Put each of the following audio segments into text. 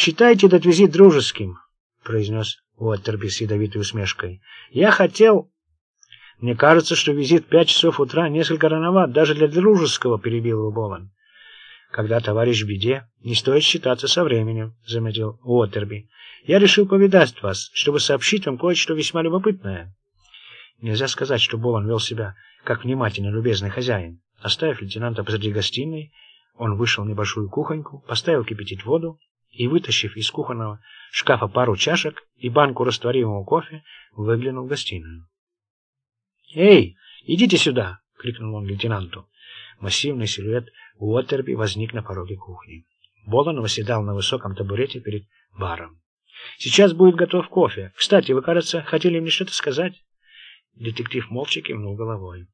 «Считайте этот визит дружеским», — произнес Уоттерби с ядовитой усмешкой. «Я хотел...» «Мне кажется, что визит в пять часов утра несколько рановат, даже для дружеского», — перебил его Болан. «Когда товарищ в беде, не стоит считаться со временем», — заметил Уоттерби. «Я решил повидать вас, чтобы сообщить вам кое-что весьма любопытное». Нельзя сказать, что Болан вел себя как внимательный любезный хозяин. Оставив лейтенанта посреди гостиной, он вышел в небольшую кухоньку, поставил кипятить воду и, вытащив из кухонного шкафа пару чашек и банку растворимого кофе, выглянул в гостиную. «Эй, идите сюда!» — крикнул он лейтенанту. Массивный силуэт Уоттерби возник на пороге кухни. Болон восседал на высоком табурете перед баром. «Сейчас будет готов кофе. Кстати, вы, кажется, хотели мне что-то сказать?» Детектив молча кивнул головой.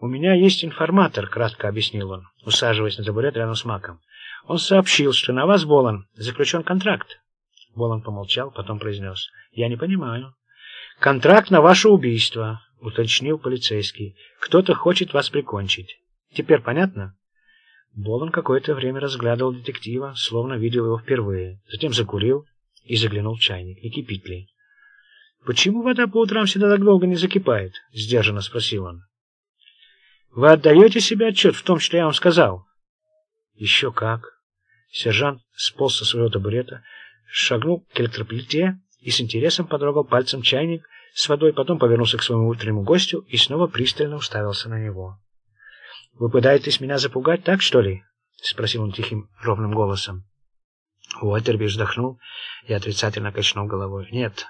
«У меня есть информатор», — кратко объяснил он, усаживаясь на табурет рядом с Маком. «Он сообщил, что на вас, Болон, заключен контракт». Болон помолчал, потом произнес. «Я не понимаю». «Контракт на ваше убийство», — уточнил полицейский. «Кто-то хочет вас прикончить. Теперь понятно?» Болон какое-то время разглядывал детектива, словно видел его впервые. Затем закурил и заглянул в чайник. Не кипит ли? «Почему вода по утрам всегда так долго не закипает?» — сдержанно спросил он. Вы отдаете себе отчет в том, что я вам сказал? Еще как. Сержант сполз со своего табурета, шагнул к электроплите и с интересом потрогал пальцем чайник с водой, потом повернулся к своему утреннему гостю и снова пристально уставился на него. «Вы пытаетесь меня запугать, так что ли?» — спросил он тихим, ровным голосом. Уотерби вздохнул и отрицательно качнул головой. «Нет,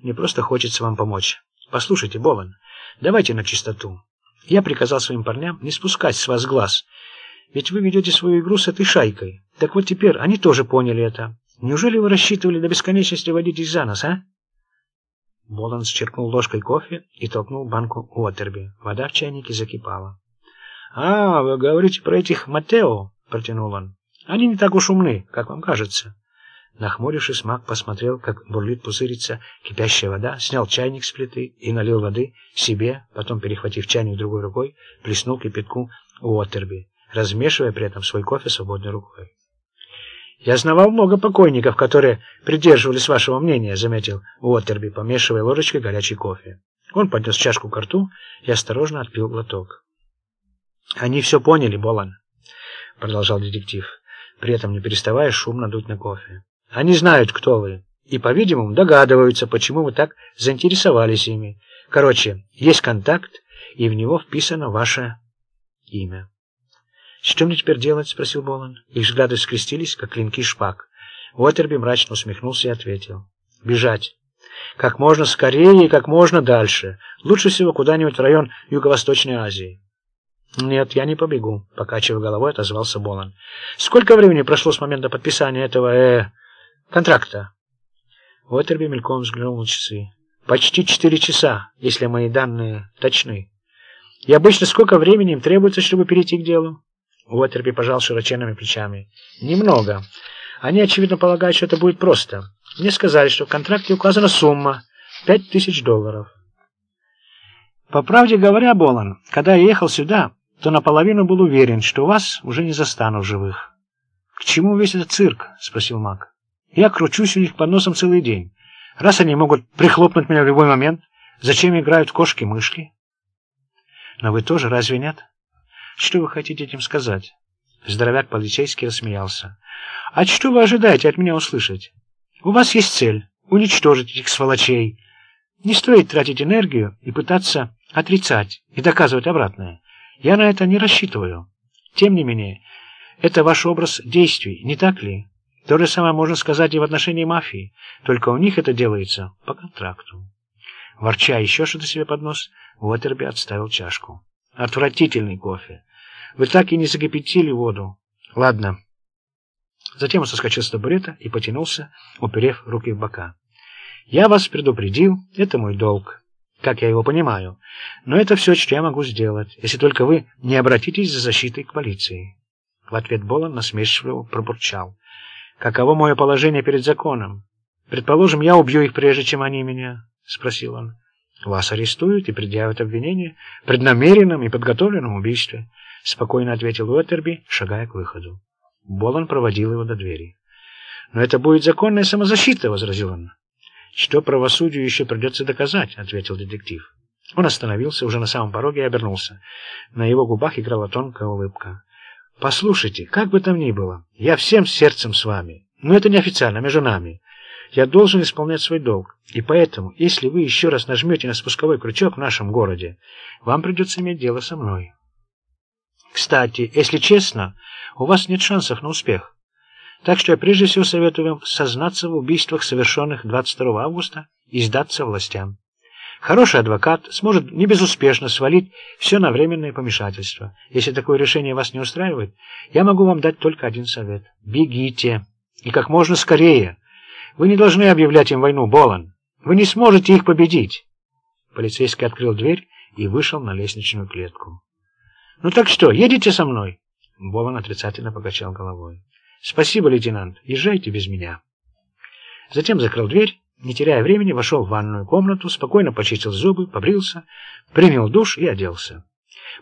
мне просто хочется вам помочь. Послушайте, Болан, давайте на чистоту. Я приказал своим парням не спускать с вас глаз, ведь вы ведете свою игру с этой шайкой. Так вот теперь они тоже поняли это. Неужели вы рассчитывали до бесконечности водить их за нос, а? Болан черкнул ложкой кофе и толкнул банку Уотерби. Вода в чайнике закипала. «А, вы говорите про этих Матео?» — протянул он. «Они не так уж умны, как вам кажется». Нахмурившись, маг посмотрел, как бурлит пузырится кипящая вода, снял чайник с плиты и налил воды себе, потом, перехватив чайник другой рукой, плеснул кипятку Уотерби, размешивая при этом свой кофе свободной рукой. «Я знавал много покойников, которые придерживались вашего мнения», — заметил Уотерби, помешивая ложечкой горячий кофе. Он поднес чашку к рту и осторожно отпил глоток. «Они все поняли, Болан», — продолжал детектив, при этом не переставая шумно дуть на кофе. Они знают, кто вы, и, по-видимому, догадываются, почему вы так заинтересовались ими. Короче, есть контакт, и в него вписано ваше имя. «Что мне теперь делать?» — спросил Болан. Их взгляды скрестились, как клинки шпаг. Уотерби мрачно усмехнулся и ответил. «Бежать. Как можно скорее и как можно дальше. Лучше всего куда-нибудь в район Юго-Восточной Азии». «Нет, я не побегу», — покачивая головой, отозвался Болан. «Сколько времени прошло с момента подписания этого, э, контракта. Уотерби мельком взглянул на часы. Почти четыре часа, если мои данные точны. И обычно сколько времени им требуется, чтобы перейти к делу? Уотерби пожал широченными плечами. Немного. Они, очевидно, полагают, что это будет просто. Мне сказали, что в контракте указана сумма — пять тысяч долларов. По правде говоря, Болан, когда я ехал сюда, то наполовину был уверен, что вас уже не застану в живых. — К чему весь этот цирк? — спросил Мак. Я кручусь у них под носом целый день. Раз они могут прихлопнуть меня в любой момент, зачем играют кошки-мышки? Но вы тоже, разве нет? Что вы хотите этим сказать? Здоровяк полицейский рассмеялся. А что вы ожидаете от меня услышать? У вас есть цель — уничтожить этих сволочей. Не стоит тратить энергию и пытаться отрицать и доказывать обратное. Я на это не рассчитываю. Тем не менее, это ваш образ действий, не так ли? То же самое можно сказать и в отношении мафии, только у них это делается по контракту. Ворча еще что-то себе под нос, Уотерби отставил чашку. Отвратительный кофе. Вы так и не закипятили воду. Ладно. Затем он соскочил с табурета и потянулся, уперев руки в бока. Я вас предупредил, это мой долг, как я его понимаю. Но это все, что я могу сделать, если только вы не обратитесь за защитой к полиции. В ответ Болон насмешливо пробурчал. Каково мое положение перед законом? Предположим, я убью их, прежде чем они меня, — спросил он. Вас арестуют и предъявят обвинение в преднамеренном и подготовленном убийстве, — спокойно ответил Уэттерби, шагая к выходу. Болон проводил его до двери. Но это будет законная самозащита, — возразил он. Что правосудию еще придется доказать, — ответил детектив. Он остановился уже на самом пороге и обернулся. На его губах играла тонкая улыбка. «Послушайте, как бы там ни было, я всем сердцем с вами, но это неофициально, между нами. Я должен исполнять свой долг, и поэтому, если вы еще раз нажмете на спусковой крючок в нашем городе, вам придется иметь дело со мной. Кстати, если честно, у вас нет шансов на успех. Так что я прежде всего советую вам сознаться в убийствах, совершенных 22 августа, и сдаться властям. Хороший адвокат сможет не безуспешно свалить все на временное помешательство. Если такое решение вас не устраивает, я могу вам дать только один совет. Бегите. И как можно скорее. Вы не должны объявлять им войну, Болан. Вы не сможете их победить. Полицейский открыл дверь и вышел на лестничную клетку. «Ну так что, едете со мной?» Болан отрицательно покачал головой. «Спасибо, лейтенант. Езжайте без меня». Затем закрыл дверь не теряя времени, вошел в ванную комнату, спокойно почистил зубы, побрился, принял душ и оделся.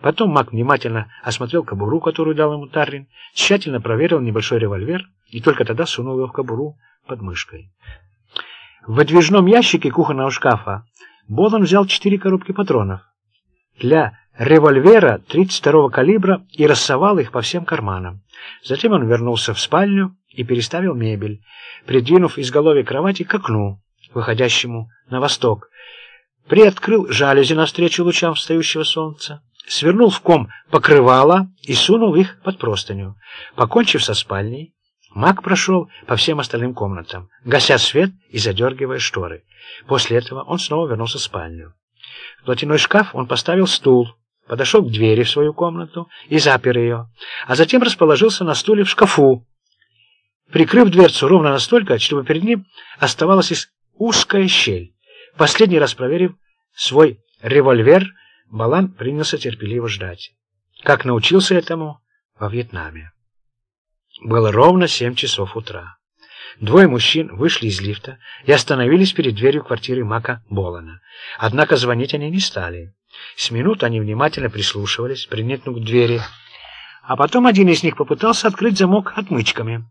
Потом Мак внимательно осмотрел кобуру, которую дал ему Тарлин, тщательно проверил небольшой револьвер и только тогда сунул его в кобуру под мышкой. В выдвижном ящике кухонного шкафа Болон взял четыре коробки патронов для револьвера 32-го калибра и рассовал их по всем карманам. Затем он вернулся в спальню и переставил мебель, придвинув изголовье кровати к окну, выходящему на восток, приоткрыл жалюзи навстречу лучам встающего солнца, свернул в ком покрывало и сунул их под простыню. Покончив со спальней, маг прошел по всем остальным комнатам, гася свет и задергивая шторы. После этого он снова вернулся в спальню. В платяной шкаф он поставил стул, подошел к двери в свою комнату и запер ее, а затем расположился на стуле в шкафу, прикрыв дверцу ровно настолько, чтобы перед ним оставалась узкая щель. Последний раз проверив свой револьвер, Балан принялся терпеливо ждать. Как научился этому во Вьетнаме. Было ровно семь часов утра. Двое мужчин вышли из лифта и остановились перед дверью квартиры Мака Болана. Однако звонить они не стали. С минут они внимательно прислушивались, приникнув к двери. А потом один из них попытался открыть замок отмычками.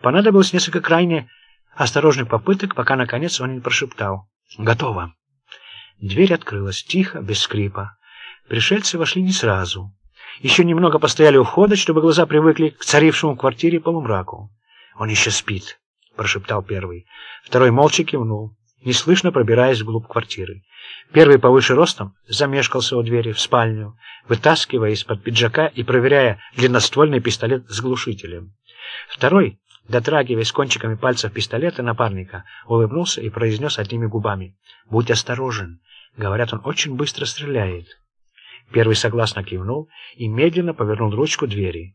Понадобилось несколько крайне осторожных попыток, пока, наконец, он не прошептал. «Готово». Дверь открылась тихо, без скрипа. Пришельцы вошли не сразу. Еще немного постояли у входа, чтобы глаза привыкли к царившему в квартире полумраку. «Он еще спит», — прошептал первый. Второй молча кивнул, неслышно пробираясь вглубь квартиры. Первый повыше ростом замешкался у двери в спальню, вытаскивая из-под пиджака и проверяя длинноствольный пистолет с глушителем. Второй дотрагиваясь кончиками пальцев пистолета напарника, улыбнулся и произнес одними губами. «Будь осторожен. Говорят, он очень быстро стреляет». Первый согласно кивнул и медленно повернул ручку двери.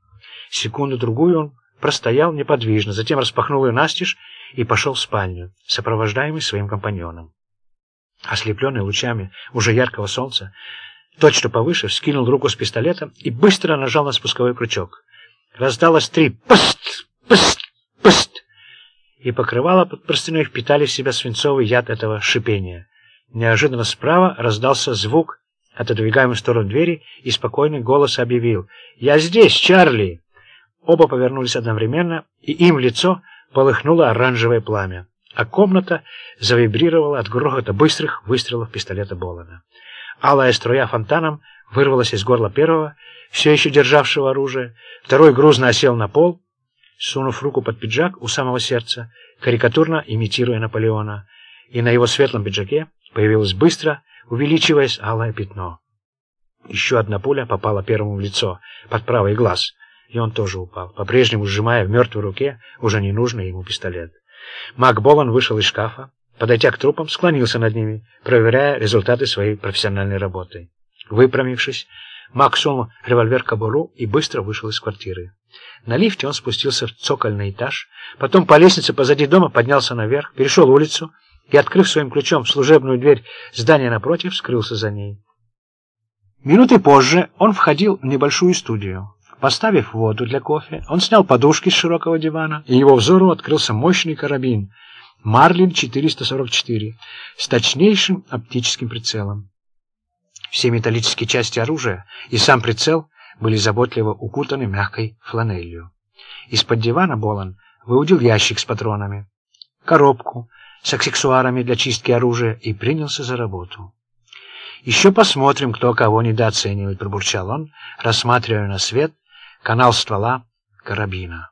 Секунду-другую он простоял неподвижно, затем распахнул ее настежь и пошел в спальню, сопровождаемый своим компаньоном. Ослепленный лучами уже яркого солнца, тот, что повыше, вскинул руку с пистолетом и быстро нажал на спусковой крючок. Раздалось три «пст! пст!» Пст! И покрывало под простыней впитали в себя свинцовый яд этого шипения. Неожиданно справа раздался звук, отодвигаемый в сторону двери, и спокойный голос объявил «Я здесь, Чарли!» Оба повернулись одновременно, и им в лицо полыхнуло оранжевое пламя, а комната завибрировала от грохота быстрых выстрелов пистолета Болана. Алая струя фонтаном вырвалась из горла первого, все еще державшего оружие, второй грузно осел на пол, сунув руку под пиджак у самого сердца, карикатурно имитируя Наполеона, и на его светлом пиджаке появилось быстро, увеличиваясь, алое пятно. Еще одна пуля попала первому в лицо, под правый глаз, и он тоже упал, по-прежнему сжимая в мертвой руке уже ненужный ему пистолет. Мак Болан вышел из шкафа, подойдя к трупам, склонился над ними, проверяя результаты своей профессиональной работы. Выпрямившись, Мак сунул револьвер кобуру и быстро вышел из квартиры. На лифте он спустился в цокольный этаж, потом по лестнице позади дома поднялся наверх, перешел улицу и, открыв своим ключом служебную дверь здания напротив, скрылся за ней. Минуты позже он входил в небольшую студию. Поставив воду для кофе, он снял подушки с широкого дивана, и его взору открылся мощный карабин «Марлин 444» с точнейшим оптическим прицелом. Все металлические части оружия и сам прицел были заботливо укутаны мягкой фланелью. Из-под дивана Болан выудил ящик с патронами, коробку с аксессуарами для чистки оружия и принялся за работу. «Еще посмотрим, кто кого недооценивает», — пробурчал он, рассматривая на свет канал ствола карабина.